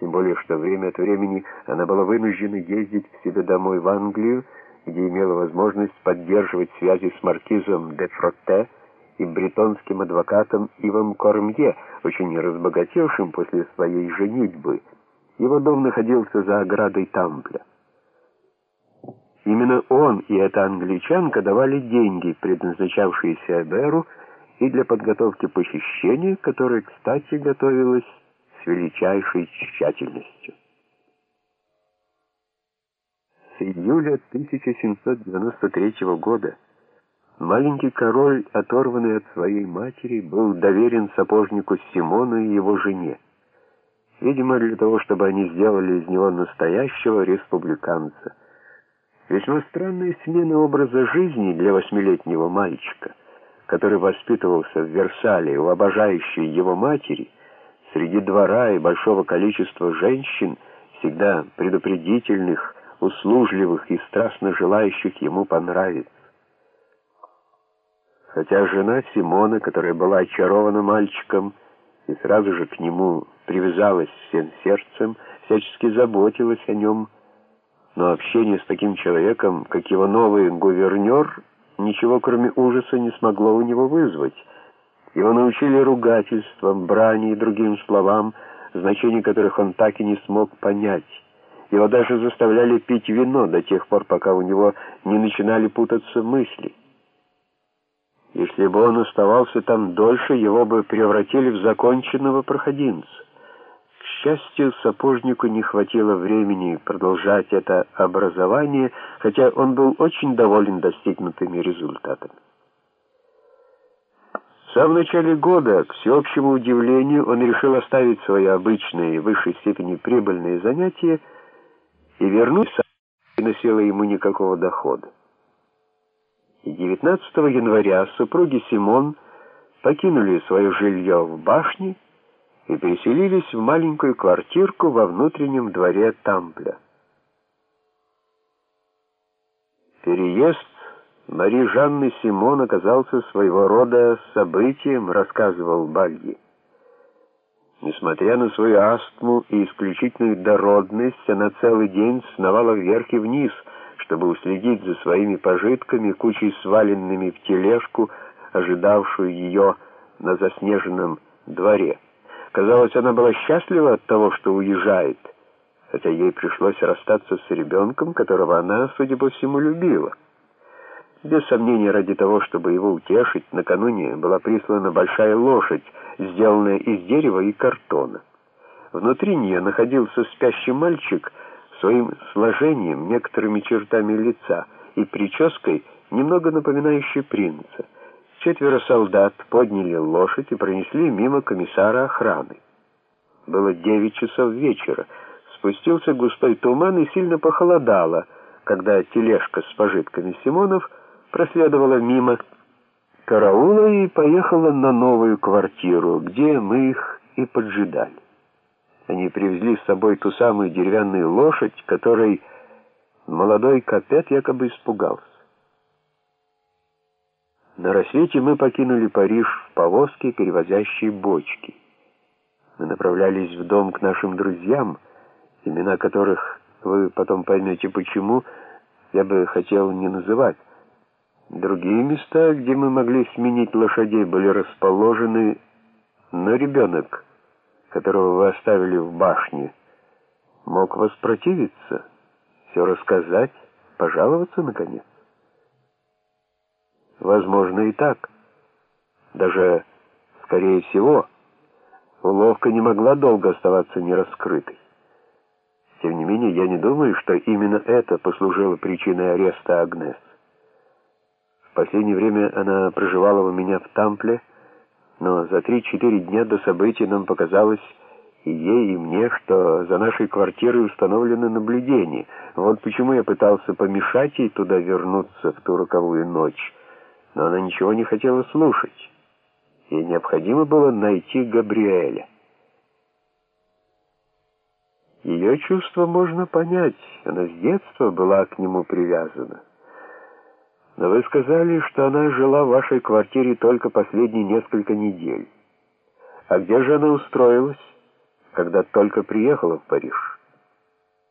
Тем более, что время от времени она была вынуждена ездить к себе домой в Англию, где имела возможность поддерживать связи с маркизом де Фротте и бретонским адвокатом Ивом Кормье, очень разбогатевшим после своей женитьбы. Его дом находился за оградой Тампля. Именно он и эта англичанка давали деньги, предназначавшиеся Эберу, и для подготовки похищения, которое, кстати, готовилось величайшей тщательностью. С июля 1793 года маленький король, оторванный от своей матери, был доверен сапожнику Симону и его жене. Видимо, для того, чтобы они сделали из него настоящего республиканца. Весьма странная смена образа жизни для восьмилетнего мальчика, который воспитывался в Версале у обожающей его матери, среди двора и большого количества женщин, всегда предупредительных, услужливых и страстно желающих ему понравиться. Хотя жена Симона, которая была очарована мальчиком и сразу же к нему привязалась всем сердцем, всячески заботилась о нем, но общение с таким человеком, как его новый гувернер, ничего кроме ужаса не смогло у него вызвать. Его научили ругательствам, брани и другим словам, значение которых он так и не смог понять. Его даже заставляли пить вино до тех пор, пока у него не начинали путаться мысли. Если бы он оставался там дольше, его бы превратили в законченного проходимца. К счастью, сапожнику не хватило времени продолжать это образование, хотя он был очень доволен достигнутыми результатами. Самом начале года, к всеобщему удивлению, он решил оставить свои обычные и в высшей степени прибыльные занятия и вернуться, не носило ему никакого дохода. И 19 января супруги Симон покинули свое жилье в башне и переселились в маленькую квартирку во внутреннем дворе Тампля. Переезд Мари Жанны Симон оказался своего рода событием, рассказывал Бальги. Несмотря на свою астму и исключительную дородность, она целый день сновала вверх и вниз, чтобы уследить за своими пожитками, кучей сваленными в тележку, ожидавшую ее на заснеженном дворе. Казалось, она была счастлива от того, что уезжает, хотя ей пришлось расстаться с ребенком, которого она, судя по всему, любила. Без сомнения, ради того, чтобы его утешить, накануне была прислана большая лошадь, сделанная из дерева и картона. Внутри нее находился спящий мальчик своим сложением, некоторыми чертами лица и прической, немного напоминающей принца. Четверо солдат подняли лошадь и пронесли мимо комиссара охраны. Было девять часов вечера. Спустился густой туман и сильно похолодало, когда тележка с пожитками Симонов проследовала мимо караула и поехала на новую квартиру, где мы их и поджидали. Они привезли с собой ту самую деревянную лошадь, которой молодой капет якобы испугался. На рассвете мы покинули Париж в повозке, перевозящей бочки. Мы направлялись в дом к нашим друзьям, имена которых вы потом поймете почему, я бы хотел не называть. Другие места, где мы могли сменить лошадей, были расположены, но ребенок, которого вы оставили в башне, мог воспротивиться, все рассказать, пожаловаться, наконец. Возможно и так. Даже, скорее всего, уловка не могла долго оставаться нераскрытой. Тем не менее, я не думаю, что именно это послужило причиной ареста Агнес последнее время она проживала у меня в Тампле, но за три-четыре дня до событий нам показалось и ей, и мне, что за нашей квартирой установлено наблюдение. Вот почему я пытался помешать ей туда вернуться в ту роковую ночь. Но она ничего не хотела слушать. Ей необходимо было найти Габриэля. Ее чувство можно понять. Она с детства была к нему привязана. Но вы сказали, что она жила в вашей квартире только последние несколько недель. А где же она устроилась? когда только приехала в Париж.